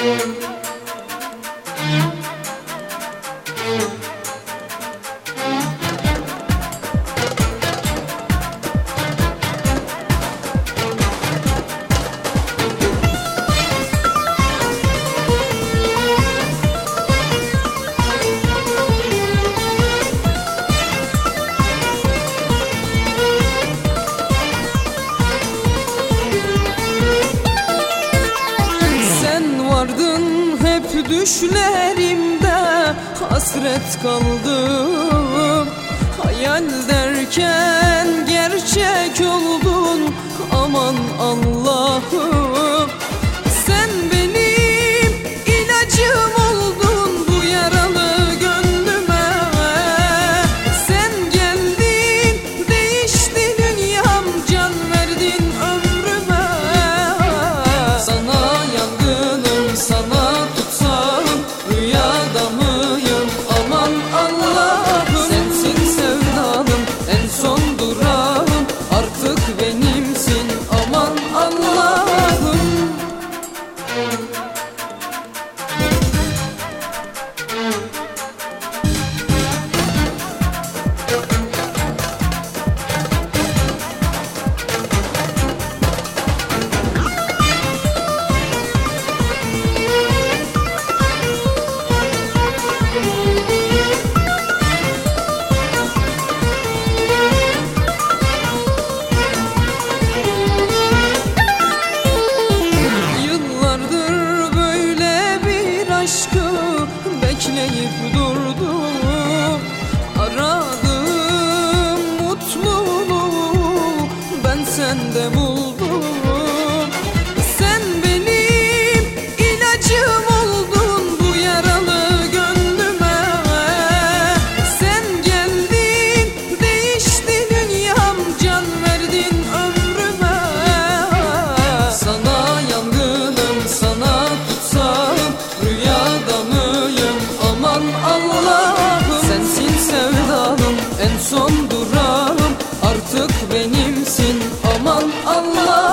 Thank you. Düşlerimde hasret kaldım. Hayal derken gerçek oldun Aman Allah'ım bekleyip durdum Aradım mutluluğu. Ben sende buldum misin aman Allah.